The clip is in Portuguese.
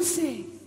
você.